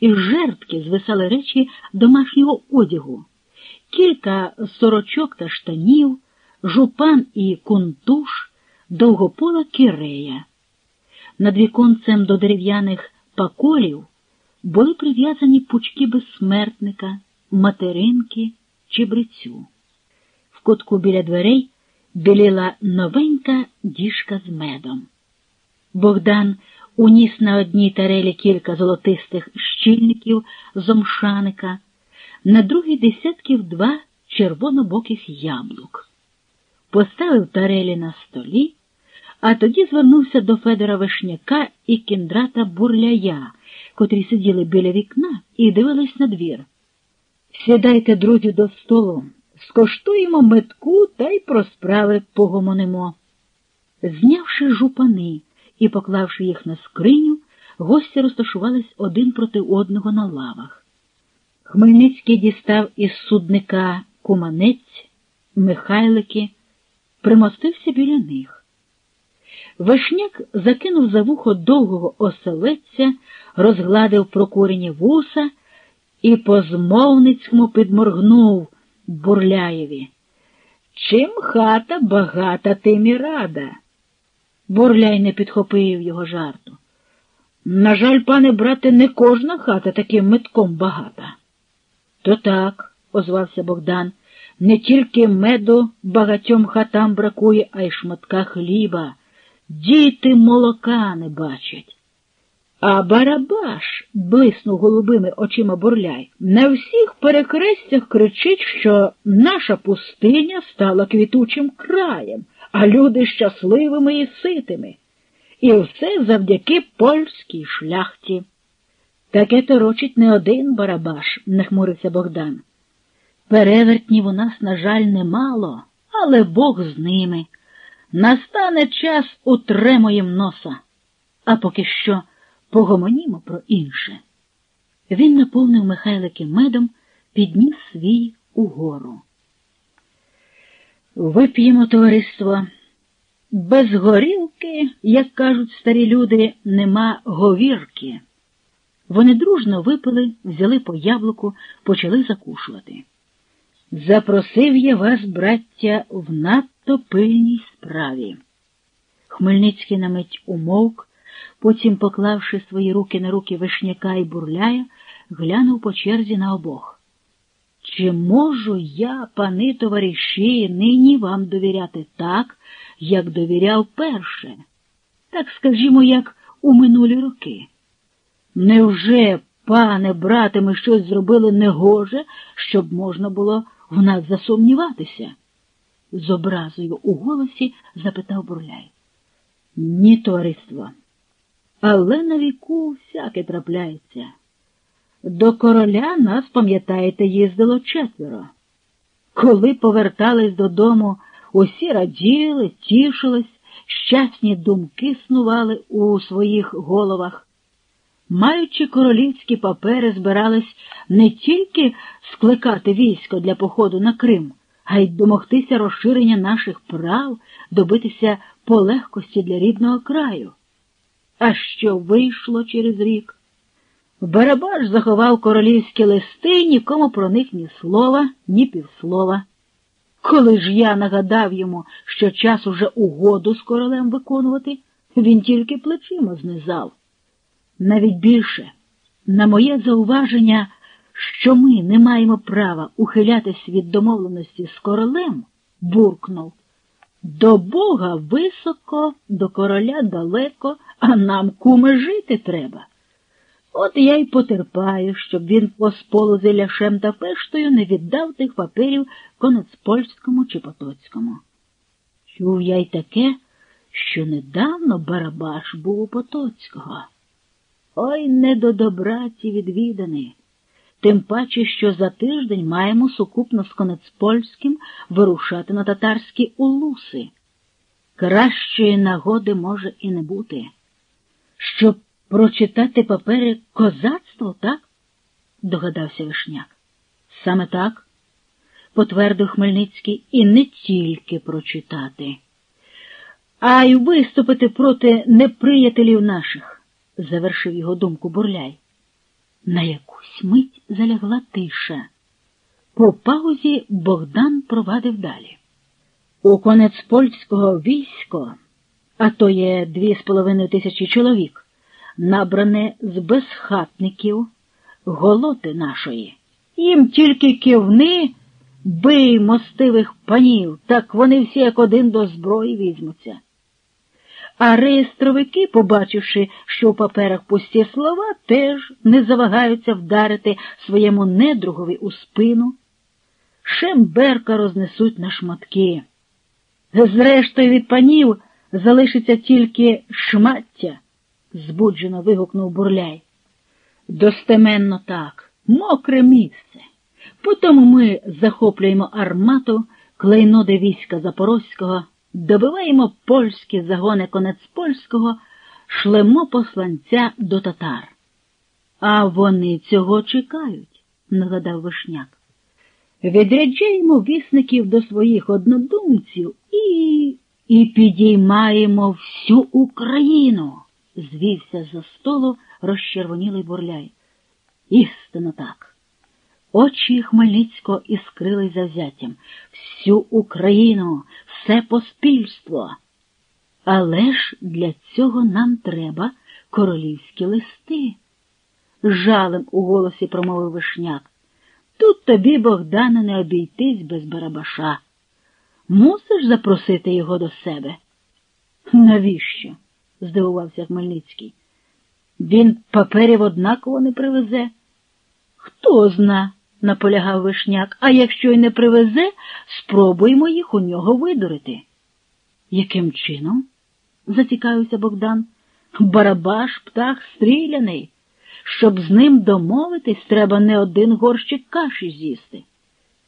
із жертки звисали речі домашнього одягу, кілька сорочок та штанів, жупан і кунтуш, довгопола кирея. Над віконцем до дерев'яних паколів були прив'язані пучки безсмертника, материнки чи брицю. В кутку біля дверей біліла новенька діжка з медом. Богдан уніс на одній тарелі кілька золотистих щільників з омшаника, на другій десятків два червонобоких яблук. Поставив тарелі на столі, а тоді звернувся до Федора Вишняка і кіндрата бурляя, котрі сиділи біля вікна і дивились на двір. Сідайте, друзі, до столу, скоштуємо метку та й про справи погомонимо. Знявши жупани і поклавши їх на скриню, гості розташувались один проти одного на лавах. Хмельницький дістав із судника куманець, михайлики, примостився біля них. Вишняк закинув за вухо довгого оселедця, розгладив прокурені вуса і по змовницькому підморгнув Бурляєві. Чим хата багата, тим і рада. Бурляй не підхопив його жарту. На жаль, пане брате, не кожна хата таким метком багата. То так, озвався Богдан, не тільки меду багатьом хатам бракує, а й шматка хліба. Діти молока не бачать. А Барабаш, блиснув голубими очима бурляй, на всіх перекрестях кричить, що наша пустиня стала квітучим краєм, а люди щасливими і ситими. І все завдяки польській шляхті. Таке торочить не один Барабаш, нахмурився Богдан. Перевертнів у нас, на жаль, немало, але Бог з ними. Настане час утремуєм носа, а поки що погомонімо про інше. Він наповнив Михайлики медом, підніс свій угору. Вип'ємо товариство. Без горілки, як кажуть старі люди, нема говірки. Вони дружно випили, взяли по яблуку, почали закушувати. Запросив я вас, браття, в надто пильній справі. Хмельницький на мить умовк, потім, поклавши свої руки на руки вишняка і бурляя, глянув по черзі на обох. Чи можу я, пани товариші, нині вам довіряти так, як довіряв перше? Так скажімо, як у минулі роки. Невже, пане брате, ми щось зробили негоже, щоб можна було в нас засумніватися? З образою у голосі запитав Бурляй. Ні, товариство. Але на віку всяке трапляється. До короля нас, пам'ятаєте, їздило четверо. Коли повертались додому, усі раділи, тішились, щасні думки снували у своїх головах. Маючи королівські папери, збирались не тільки скликати військо для походу на Крим, а й домогтися розширення наших прав, добитися полегкості для рідного краю. А що вийшло через рік? Барабаш заховав королівські листи, нікому про них ні слова, ні півслова. Коли ж я нагадав йому, що час уже угоду з королем виконувати, він тільки плечима знизав. Навіть більше, на моє зауваження, що ми не маємо права ухилятись від домовленості з королем, буркнув. До Бога високо, до короля далеко, а нам куми жити треба. От я й потерпаю, щоб він по сполу ляшем та пештою не віддав тих паперів конецпольському чи Потоцькому. Чув я й таке, що недавно Барабаш був у Потоцького. Ой не до добра ці відвідани. Тим паче, що за тиждень маємо сукупно з Конецпольським вирушати на татарські улуси. Кращої нагоди може і не бути. Щоб прочитати папери козацтво, так? догадався Вишняк. Саме так, потвердив Хмельницький, і не тільки прочитати, а й виступити проти неприятелів наших, завершив його думку бурляй. На якусь мить залягла тиша. По паузі Богдан провадив далі. У конець польського військо, а то є дві з половиною тисячі чоловік, набране з безхатників, голоти нашої. Їм тільки кивни, бий мостивих панів, так вони всі як один до зброї візьмуться. А реєстровики, побачивши, що в паперах пусті слова, теж не завагаються вдарити своєму недругові у спину. Шемберка рознесуть на шматки. Зрештою, від панів залишиться тільки шмаття, збуджено вигукнув бурляй. Достеменно так, мокре місце. Потім ми захоплюємо армату, клейноди війська Запорозького, добиваємо польські загони конець польського, шлемо посланця до татар. А вони цього чекають, нагадав Вишняк. Відряджаємо вісників до своїх однодумців і і підіймаємо всю Україну, звівся за столу розчервонілий бурляй. Істинно так. Очі Хмельницького іскрили завзяттям. Всю Україну, все поспільство. Але ж для цього нам треба королівські листи. Жалем у голосі промовив вишняк. Тут тобі, Богдане, не обійтись без Барабаша. Мусиш запросити його до себе. Навіщо? Здивувався Хмельницький. Він паперів однаково не привезе. Хто зна, наполягав вишняк, а якщо й не привезе, спробуємо їх у нього видурити. Яким чином? зацікавився Богдан. Барабаш птах стріляний. Щоб з ним домовитись, треба не один горщик каші з'їсти.